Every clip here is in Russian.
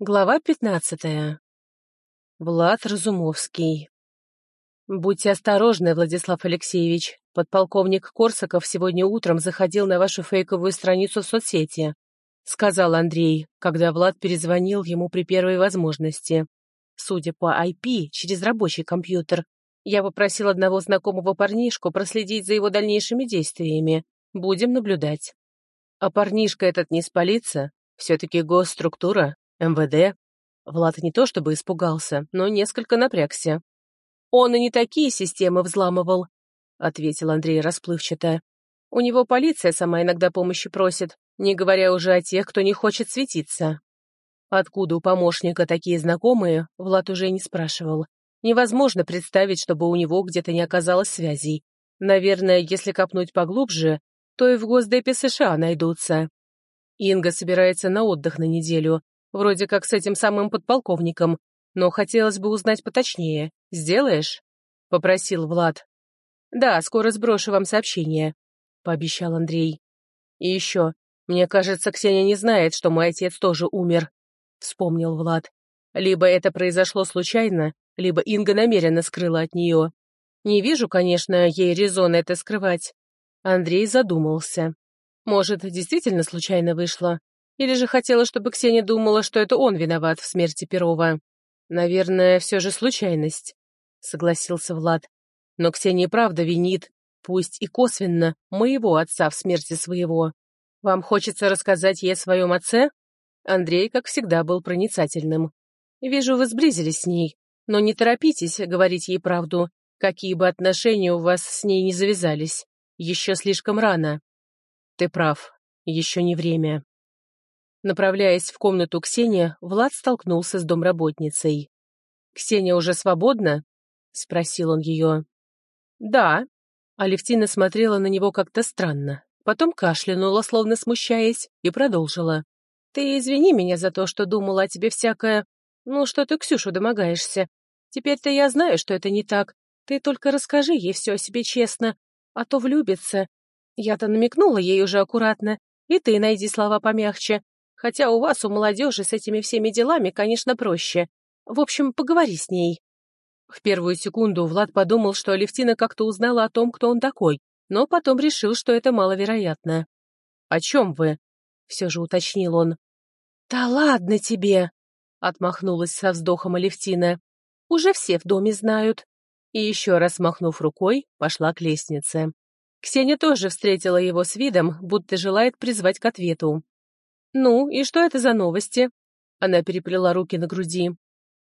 Глава пятнадцатая. Влад Разумовский. «Будьте осторожны, Владислав Алексеевич. Подполковник Корсаков сегодня утром заходил на вашу фейковую страницу в соцсети», — сказал Андрей, когда Влад перезвонил ему при первой возможности. Судя по IP, через рабочий компьютер, я попросил одного знакомого парнишку проследить за его дальнейшими действиями. Будем наблюдать. А парнишка этот не спалится? Все-таки госструктура, МВД. Влад не то чтобы испугался, но несколько напрягся. «Он и не такие системы взламывал», — ответил Андрей расплывчато. «У него полиция сама иногда помощи просит, не говоря уже о тех, кто не хочет светиться». Откуда у помощника такие знакомые, Влад уже не спрашивал. Невозможно представить, чтобы у него где-то не оказалось связей. Наверное, если копнуть поглубже, то и в Госдепе США найдутся. Инга собирается на отдых на неделю, Вроде как с этим самым подполковником. Но хотелось бы узнать поточнее. Сделаешь?» — попросил Влад. «Да, скоро сброшу вам сообщение», — пообещал Андрей. «И еще, мне кажется, Ксения не знает, что мой отец тоже умер», — вспомнил Влад. «Либо это произошло случайно, либо Инга намеренно скрыла от нее. Не вижу, конечно, ей резона это скрывать». Андрей задумался. «Может, действительно случайно вышло? Или же хотела, чтобы Ксения думала, что это он виноват в смерти Перова? Наверное, все же случайность, — согласился Влад. Но Ксения правда винит, пусть и косвенно, моего отца в смерти своего. Вам хочется рассказать ей о своем отце? Андрей, как всегда, был проницательным. Вижу, вы сблизились с ней, но не торопитесь говорить ей правду, какие бы отношения у вас с ней не завязались. Еще слишком рано. Ты прав, еще не время. Направляясь в комнату Ксения, Влад столкнулся с домработницей. «Ксения уже свободна?» — спросил он ее. «Да». Алевтина смотрела на него как-то странно. Потом кашлянула, словно смущаясь, и продолжила. «Ты извини меня за то, что думала о тебе всякое... Ну, что ты Ксюшу домогаешься. Теперь-то я знаю, что это не так. Ты только расскажи ей все о себе честно, а то влюбится. Я-то намекнула ей уже аккуратно, и ты найди слова помягче. Хотя у вас, у молодежи, с этими всеми делами, конечно, проще. В общем, поговори с ней». В первую секунду Влад подумал, что Алевтина как-то узнала о том, кто он такой, но потом решил, что это маловероятно. «О чем вы?» — все же уточнил он. «Да ладно тебе!» — отмахнулась со вздохом Алевтина. «Уже все в доме знают». И еще раз махнув рукой, пошла к лестнице. Ксения тоже встретила его с видом, будто желает призвать к ответу. «Ну, и что это за новости?» Она переплела руки на груди.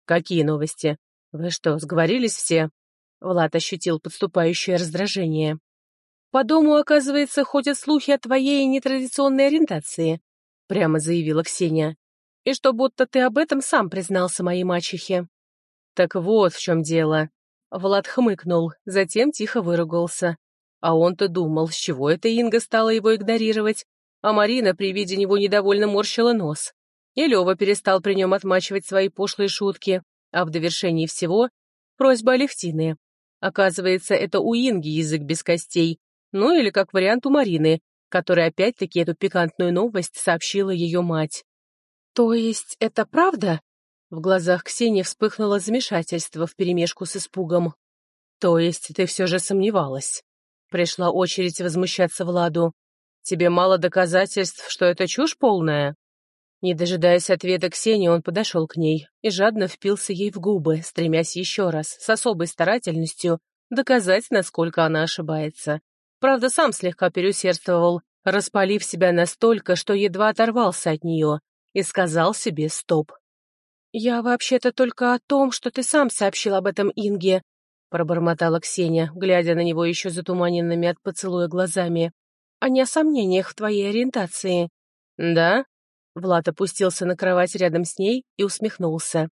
«Какие новости? Вы что, сговорились все?» Влад ощутил подступающее раздражение. «По дому, оказывается, ходят слухи о твоей нетрадиционной ориентации», прямо заявила Ксения. «И что будто ты об этом сам признался моей мачехе». «Так вот в чем дело». Влад хмыкнул, затем тихо выругался. А он-то думал, с чего это Инга стала его игнорировать, а Марина при виде него недовольно морщила нос. И Лёва перестал при нем отмачивать свои пошлые шутки, а в довершении всего — просьба Алевтины. Оказывается, это у Инги язык без костей, ну или как вариант у Марины, которой опять-таки эту пикантную новость сообщила ее мать. «То есть это правда?» В глазах Ксении вспыхнуло замешательство вперемешку с испугом. «То есть ты все же сомневалась?» Пришла очередь возмущаться Владу. Тебе мало доказательств, что это чушь полная?» Не дожидаясь ответа Ксении, он подошел к ней и жадно впился ей в губы, стремясь еще раз, с особой старательностью, доказать, насколько она ошибается. Правда, сам слегка переусердствовал, распалив себя настолько, что едва оторвался от нее, и сказал себе «стоп». «Я вообще-то только о том, что ты сам сообщил об этом Инге», пробормотала Ксения, глядя на него еще затуманенными от поцелуя глазами а не о сомнениях в твоей ориентации». «Да?» Влад опустился на кровать рядом с ней и усмехнулся.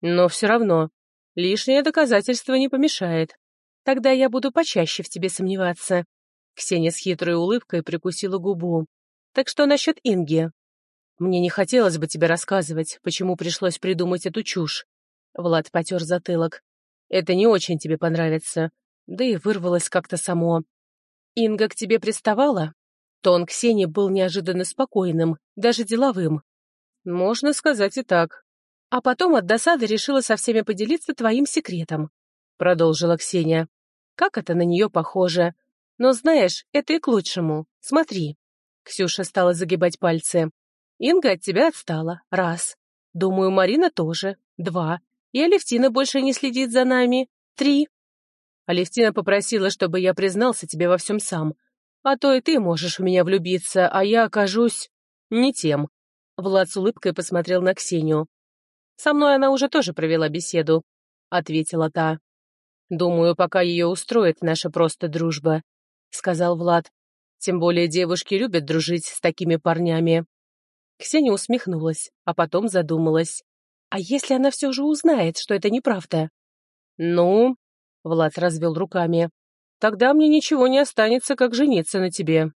«Но все равно, лишнее доказательство не помешает. Тогда я буду почаще в тебе сомневаться». Ксения с хитрой улыбкой прикусила губу. «Так что насчет Инги?» «Мне не хотелось бы тебе рассказывать, почему пришлось придумать эту чушь». Влад потер затылок. «Это не очень тебе понравится. Да и вырвалось как-то само. «Инга к тебе приставала?» Тон Ксении был неожиданно спокойным, даже деловым. «Можно сказать и так. А потом от досады решила со всеми поделиться твоим секретом», — продолжила Ксения. «Как это на нее похоже? Но знаешь, это и к лучшему. Смотри». Ксюша стала загибать пальцы. «Инга от тебя отстала. Раз. Думаю, Марина тоже. Два. И Алевтина больше не следит за нами. Три. Алевтина попросила, чтобы я признался тебе во всем сам. А то и ты можешь в меня влюбиться, а я окажусь... не тем». Влад с улыбкой посмотрел на Ксению. «Со мной она уже тоже провела беседу», — ответила та. «Думаю, пока ее устроит наша просто дружба», — сказал Влад. «Тем более девушки любят дружить с такими парнями». Ксения усмехнулась, а потом задумалась. «А если она все же узнает, что это неправда?» «Ну...» — Влад развел руками. «Тогда мне ничего не останется, как жениться на тебе».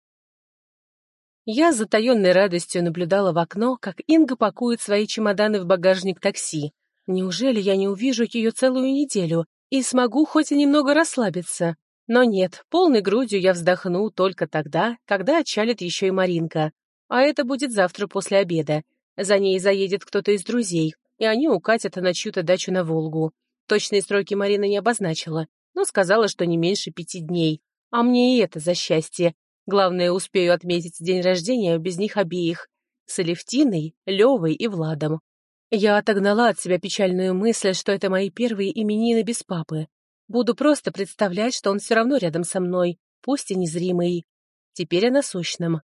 Я с затаенной радостью наблюдала в окно, как Инга пакует свои чемоданы в багажник такси. Неужели я не увижу ее целую неделю и смогу хоть и немного расслабиться? Но нет, полной грудью я вздохну только тогда, когда отчалит еще и Маринка. А это будет завтра после обеда. За ней заедет кто-то из друзей, и они укатят на чью-то дачу на Волгу. Точные сроки Марина не обозначила, но сказала, что не меньше пяти дней. А мне и это за счастье. Главное, успею отметить день рождения без них обеих. С Алевтиной, Левой и Владом. Я отогнала от себя печальную мысль, что это мои первые именины без папы. Буду просто представлять, что он все равно рядом со мной, пусть и незримый. Теперь о насущном.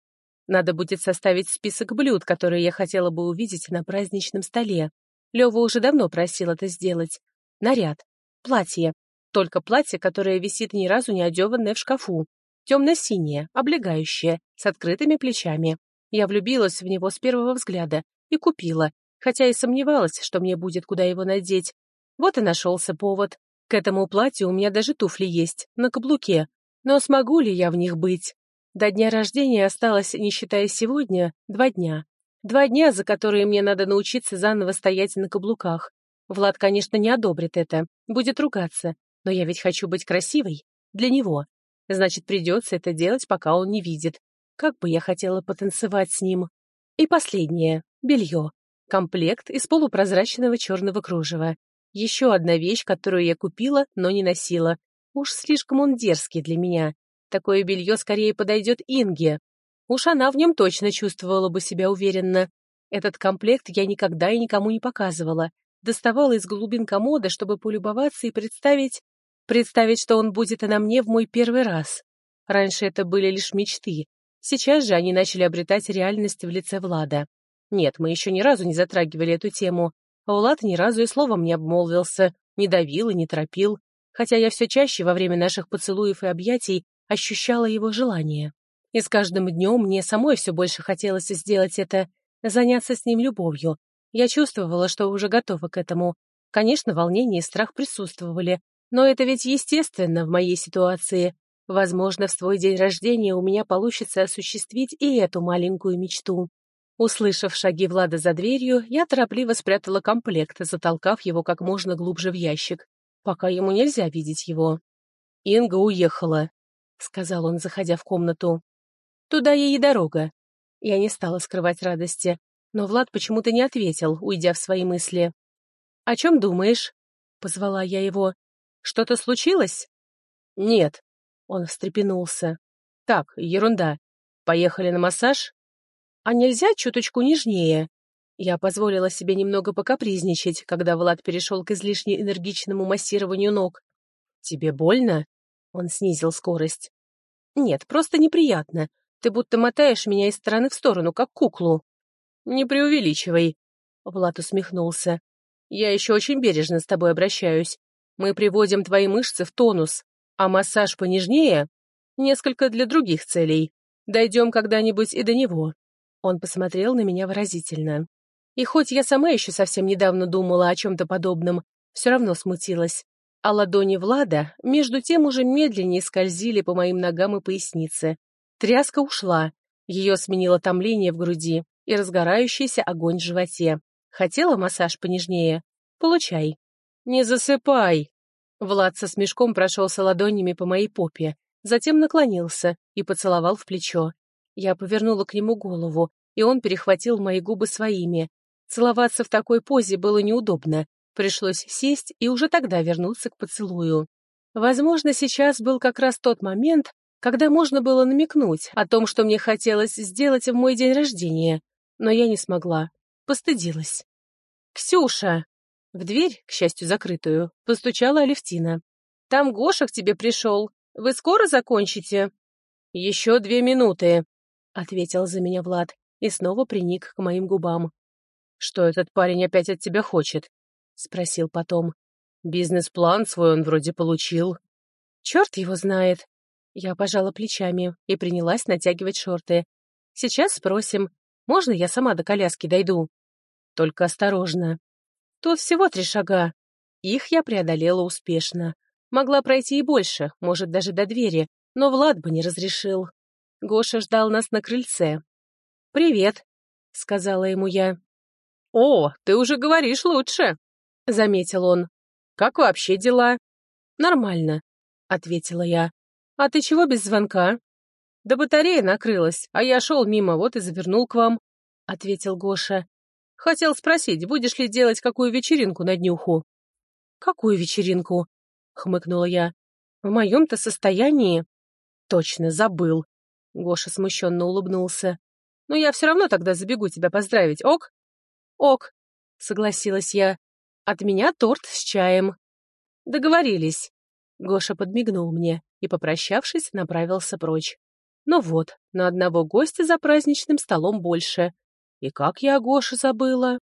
Надо будет составить список блюд, которые я хотела бы увидеть на праздничном столе. Лёва уже давно просил это сделать. Наряд. Платье. Только платье, которое висит ни разу не одеванное в шкафу. Темно-синее, облегающее, с открытыми плечами. Я влюбилась в него с первого взгляда и купила, хотя и сомневалась, что мне будет куда его надеть. Вот и нашелся повод. К этому платью у меня даже туфли есть, на каблуке. Но смогу ли я в них быть? До дня рождения осталось, не считая сегодня, два дня. Два дня, за которые мне надо научиться заново стоять на каблуках. Влад, конечно, не одобрит это, будет ругаться, но я ведь хочу быть красивой. Для него. Значит, придется это делать, пока он не видит. Как бы я хотела потанцевать с ним. И последнее. Белье. Комплект из полупрозрачного черного кружева. Еще одна вещь, которую я купила, но не носила. Уж слишком он дерзкий для меня. Такое белье скорее подойдет Инге. Уж она в нем точно чувствовала бы себя уверенно. Этот комплект я никогда и никому не показывала. Доставала из глубин комода, чтобы полюбоваться и представить... Представить, что он будет и на мне в мой первый раз. Раньше это были лишь мечты. Сейчас же они начали обретать реальность в лице Влада. Нет, мы еще ни разу не затрагивали эту тему. Влад ни разу и словом не обмолвился, не давил и не торопил, хотя я все чаще во время наших поцелуев и объятий ощущала его желание. И с каждым днем мне самой все больше хотелось сделать это, заняться с ним любовью. Я чувствовала, что уже готова к этому. Конечно, волнение и страх присутствовали, но это ведь естественно в моей ситуации. Возможно, в свой день рождения у меня получится осуществить и эту маленькую мечту. Услышав шаги Влада за дверью, я торопливо спрятала комплект, затолкав его как можно глубже в ящик. Пока ему нельзя видеть его. Инга уехала. — сказал он, заходя в комнату. «Туда ей и дорога». Я не стала скрывать радости, но Влад почему-то не ответил, уйдя в свои мысли. «О чем думаешь?» — позвала я его. «Что-то случилось?» «Нет», — он встрепенулся. «Так, ерунда. Поехали на массаж?» «А нельзя чуточку нежнее?» Я позволила себе немного покапризничать, когда Влад перешел к излишне энергичному массированию ног. «Тебе больно?» Он снизил скорость. «Нет, просто неприятно. Ты будто мотаешь меня из стороны в сторону, как куклу». «Не преувеличивай», — Влад усмехнулся. «Я еще очень бережно с тобой обращаюсь. Мы приводим твои мышцы в тонус, а массаж понежнее — несколько для других целей. Дойдем когда-нибудь и до него». Он посмотрел на меня выразительно. И хоть я сама еще совсем недавно думала о чем-то подобном, все равно смутилась а ладони Влада между тем уже медленнее скользили по моим ногам и пояснице. Тряска ушла, ее сменило томление в груди и разгорающийся огонь в животе. Хотела массаж понежнее? Получай. Не засыпай! Влад со смешком прошелся ладонями по моей попе, затем наклонился и поцеловал в плечо. Я повернула к нему голову, и он перехватил мои губы своими. Целоваться в такой позе было неудобно. Пришлось сесть и уже тогда вернуться к поцелую. Возможно, сейчас был как раз тот момент, когда можно было намекнуть о том, что мне хотелось сделать в мой день рождения, но я не смогла, постыдилась. «Ксюша!» В дверь, к счастью, закрытую, постучала Алевтина. «Там Гоша к тебе пришел. Вы скоро закончите?» «Еще две минуты», — ответил за меня Влад и снова приник к моим губам. «Что этот парень опять от тебя хочет?» — спросил потом. «Бизнес-план свой он вроде получил». «Черт его знает!» Я пожала плечами и принялась натягивать шорты. «Сейчас спросим. Можно я сама до коляски дойду?» «Только осторожно». Тут всего три шага. Их я преодолела успешно. Могла пройти и больше, может, даже до двери, но Влад бы не разрешил. Гоша ждал нас на крыльце. «Привет», — сказала ему я. «О, ты уже говоришь лучше», — заметил он. «Как вообще дела?» «Нормально», — ответила я. «А ты чего без звонка?» «Да батарея накрылась, а я шел мимо, вот и завернул к вам», — ответил Гоша. «Хотел спросить, будешь ли делать какую вечеринку на днюху?» «Какую вечеринку?» — хмыкнула я. «В моем-то состоянии...» «Точно, забыл!» Гоша смущенно улыбнулся. «Но я все равно тогда забегу тебя поздравить, ок?» «Ок», — согласилась я. «От меня торт с чаем». «Договорились». Гоша подмигнул мне и, попрощавшись, направился прочь. Ну вот, на одного гостя за праздничным столом больше. И как я о Гоше забыла?